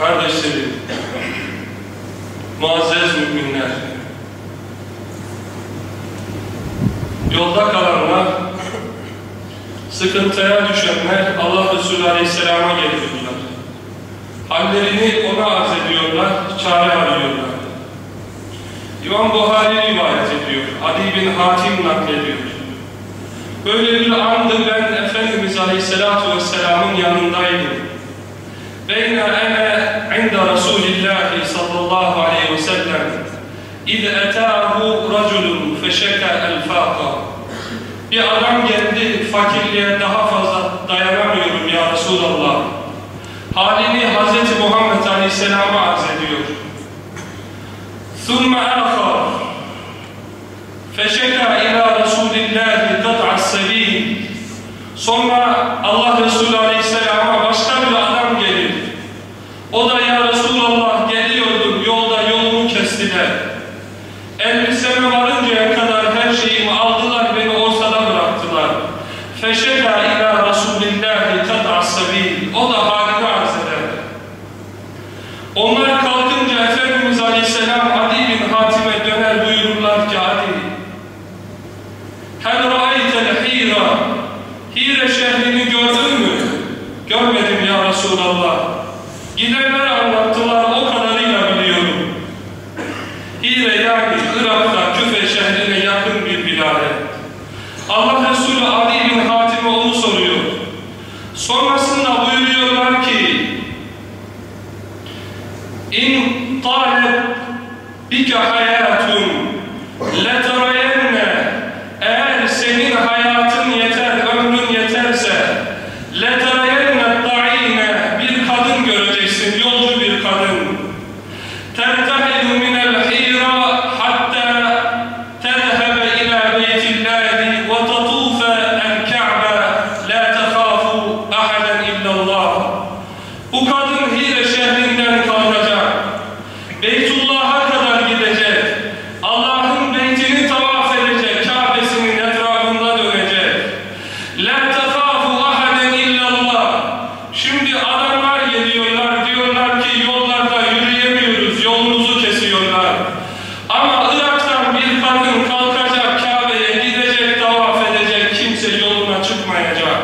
kardeşlerim, muazzez müminler, yolda kalanlar, sıkıntıya düşenler Allah Resulü Aleyhisselam'a geliyorlar. Hallerini ona arz ediyorlar, çare arıyorlar. İmam Buhari rivayet ediyor, Adi bin Hatim naklediyor. Böyle bir andı ben Efendimiz Aleyhisselatü Vesselam'ın yanındaydım. Beyne ene inde Resulillahi sallallahu aleyhi ve sellem İz etâhu raculun feşeke el fâka Bir adam geldi fakirliğe daha fazla dayanamıyorum ya Resulallah. Halini Hz. Muhammed Aleyhisselam'a arz ediyor. ثُمَّ آخَرْ فَشَكَى إِلَى رَسُولِ اللّٰهِ قَطْعَ السَّب۪يلِ Sonra Allah Resulü Aleyhisselam'a başka bir adam gelir. O da ya Resulallah geliyordum yolda yolumu kestiler. Elbiseme varıncaya kadar her şeyimi aldılar beni ortada bıraktılar. Feşeka ila Resulillahi kad'a sabil. O da halini arz eder. Onlar kalkınca Efendimiz Aleyhisselam Adi bin Hatim'e döner buyururlar ki Adi Hel ra'aytel hira Hire şehrini gördün mü? Görmedim ya Resulallah. Gidenler anlattılar o kadarıyla biliyorum. Hire yani Irak'ta Küfe şehrine yakın bir bilade. Allah Resulü Ali bin Hatim'e onu soruyor. Sonrasında buyuruyorlar ki İn talep bike hayatun leterayenne eğer senin hayatın yeter, ömrün yeterse leterayenne ta'ine bir kadın göreceksin, yolcu bir kadın. Tertahidu minel hira hatta tezhebe ila beytillahi ve tatufe el ka'be la tekhafu ahaden illallah. Bu kadın Hire şehrinden kalkacak. Beytullah'a kadar gidecek. Allah'ın beytini tavaf edecek. Kabe'sinin etrafında dönecek. La tehafu ahaden illallah. Şimdi adamlar geliyorlar. Diyorlar ki yollarda yürüyemiyoruz. Yolumuzu kesiyorlar. Ama Irak'tan bir kadın kalkacak Kabe'ye gidecek, tavaf edecek. Kimse yoluna çıkmayacak.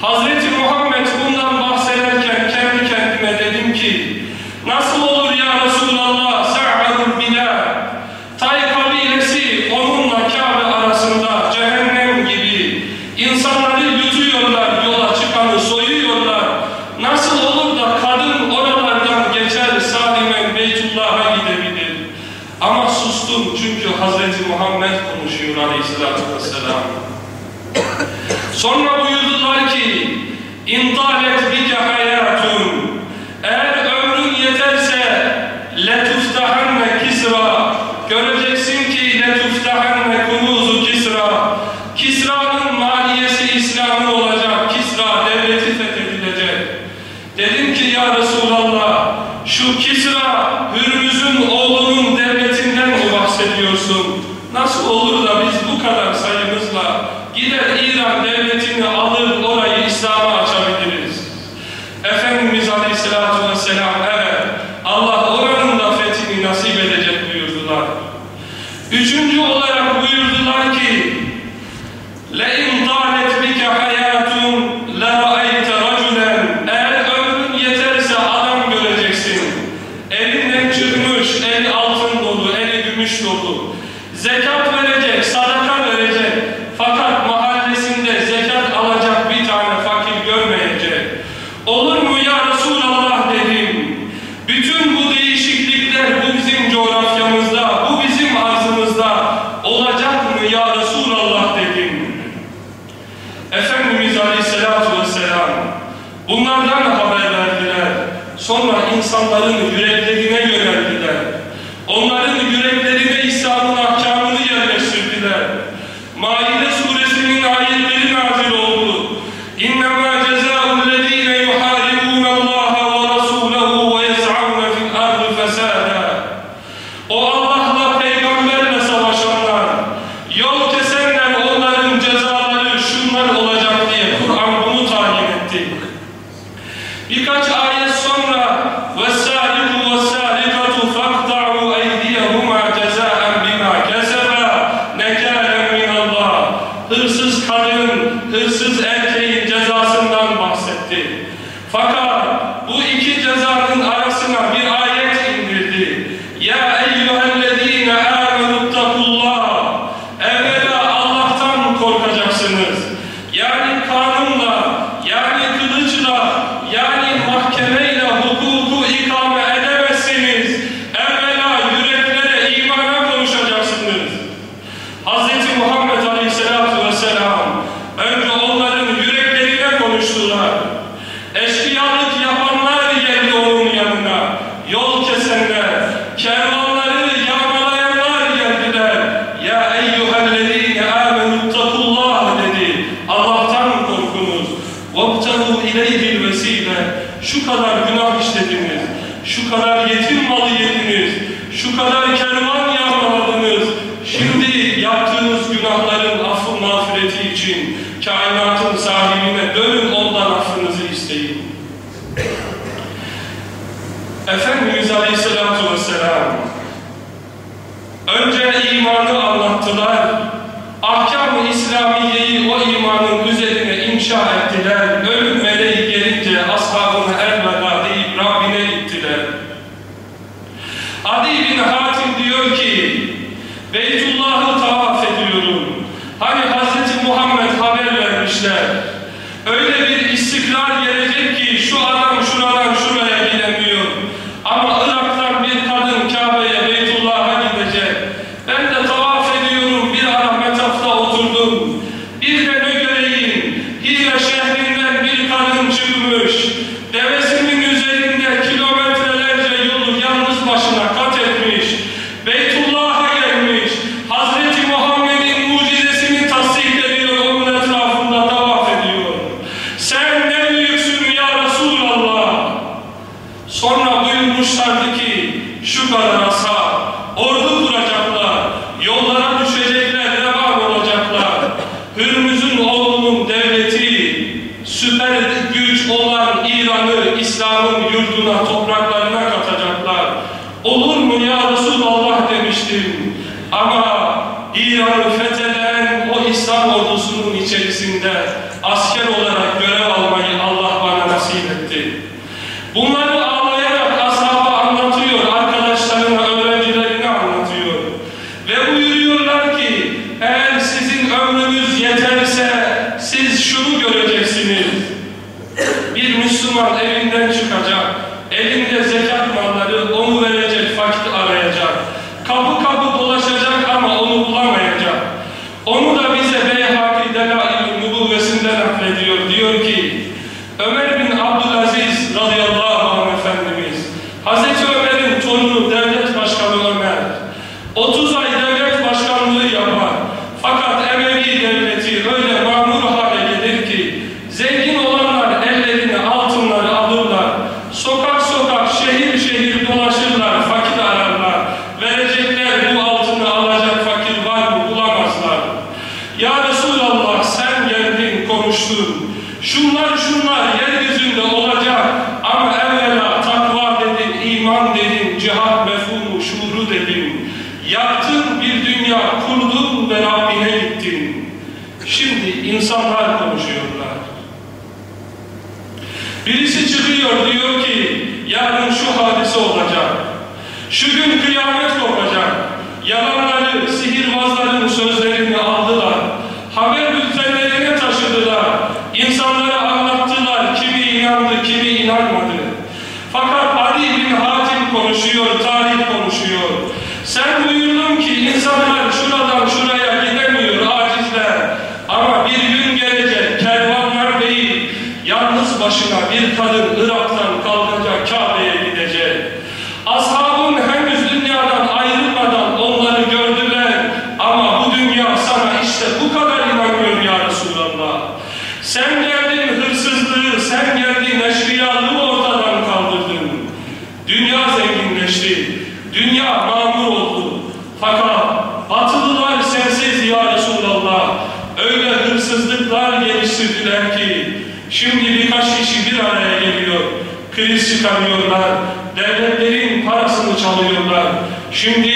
Hazreti Muhammed bundan bahsederken kendi kendime dedim ki nasıl olur ya Resulallah sa'arul bilal Tay kabilesi onunla Kabe arasında cehennem gibi insanları yutuyorlar yola çıkanı soyuyorlar nasıl olur da kadın oralardan geçer salimen Beytullah'a gidebilir ama sustum çünkü Muhammed konuşuyor aleyhissalatü vesselam. Sonra buyurdular ki İntalet bike hayatun Eğer ömrün yeterse letuftahanne kisra Göreceksin ki letuftahanne kunuzu kisra Kisra'nın maliyesi İslam'ın olacak Kisra devleti fethedilecek Dedim ki ya Resulallah şu Kisra Hürmüz'ün oğlunun devletinden mi bahsediyorsun? Nasıl olur da biz bu kadar sayımızla gider İran devletini alır orayı İslam'a açabiliriz? Efendimiz Aleyhisselatü Vesselam evet Allah oranın da fethini nasip edecek buyurdular. Üçüncü olarak buyurdular ki لَاِنْ طَالَتْ بِكَ حَيَاتٌ لَرَأَيْتَ رَجُلًا Eğer ömrün yeterse adam göreceksin. Elinden çıkmış, eli altın dolu, eli gümüş dolu. Zekat verecek, sadaka verecek. Fakat mahallesinde zekat alacak bir tane fakir görmeyecek. Olur mu ya Resulallah dedim. Bütün bu değişiklikler bu bizim coğrafyamızda, bu bizim arzımızda olacak mı ya Resulallah dedim. Efendimiz Aleyhisselatü Vesselam bunlardan haber verdiler. Sonra insanların yüreklerine yöneldiler. Onların hırsız kadın, hırsız erkeğin cezasından bahsetti. Fakat sahibine dönün ondan affınızı isteyin. Efendimiz Aleyhisselatü Vesselam önce imanı anlattılar. Ahkam-ı İslamiye'yi o imanın üzerine inşa ettiler. Ölüm meleği gelince ashabını elveda deyip Rabbine gittiler. Adi bin Hatim diyor ki Beytullah'ı tavaf ediyorum. Hani Hz. Muhammed haber vermişler. Öyle bir istikrar gelecek ki şu adam şuradan şuraya gidemiyor. Ama Irak'tan bir kadın Kabe'ye Beytullah'a gidecek. Ben de tavaf ediyorum bir ara metafta oturdum. Bir de ne göreyim Hira şehrinden bir kadın çıkmış. Devesinin üzerinde kilometrelerce yolu yalnız başına kat etmiş. Beytullah'a gelmiş. Hazreti Muhammed'in mucizesini tasdik ediyor, onun etrafında tavaf ediyor. Sen ne büyüksün ya Resulallah. Sonra buyurmuşlardı ki şu kadar ashab ordu kuracaklar, yollara düşecekler, revan olacaklar. Hürmüz'ün oğlunun devleti, süper güç olan İran'ı İslam'ın yurduna, topraklarına katacaklar. Olur mu ya Demiştim. Ama İran'ı fetheden o İslam ordusunun içerisinde asker olarak görev almayı Allah bana nasip etti. Bunları ağlayarak ashaba anlatıyor, arkadaşlarına, öğrencilerine anlatıyor. Ve buyuruyorlar ki, eğer sizin ömrünüz yeterse siz şunu göreceksiniz. Bir Müslüman evinden çıkacak, elinde zekat malları, onu verecek, fakir arayacak. Kapı kapı dolaşacak ama onu bulamayacak. Onu da bize Beyhaki Delail-i Nubuvvesinden naklediyor. Diyor ki, Ömer bin Abdülaziz radıyallahu anh Efendimiz, Hazreti Torunu devlet başkanı Ömer, 30 ay devlet başkanlığı yapar. Fakat Emevi devleti öyle mamur hale gelir ki, zengin olanlar ellerine altınları alırlar, sokak sokak, şehir şehir dolaşırlar, fakir ararlar, verecekler bu altını alacak fakir var mı bulamazlar. Ya Resulallah sen geldin konuştun. Şunlar şunlar yeryüzünde olacak Yaktın bir dünya, kurdun ve Rabbine gittin. Şimdi insanlar konuşuyorlar. Birisi çıkıyor diyor ki yarın şu hadise olacak. Şu gün kıyamet kopacak. Yalanları, sihirbazların sözlerini aldılar. Haber bültenlerine taşıdılar. İnsanlara anlattılar. Kimi inandı, kimi inanmadı. Fakat Ali bin Hatim konuşuyor, tarih konuşuyor. Sen buyurdun ki insanlar şuradan şuraya gidemiyor, acizler. Ama bir gün gelecek, kervanlar değil, yalnız başına bir kadın Irak'tan kalkacak, Kabe'ye gidecek. Ashabın henüz dünyadan ayrılmadan onları gördüler. Ama bu dünya sana işte bu kadar inanmıyor ya Resulallah. Sen geldin hırsızlığı, sen geldin eşkıyalığı ortadan kaldırdın. Dünya zenginleşti. Dünya mamur oldu. Fakat batılılar sensiz ya Resulallah. Öyle hırsızlıklar geliştirdiler ki şimdi birkaç kişi bir araya geliyor. Kriz çıkarıyorlar. Devletlerin parasını çalıyorlar. Şimdi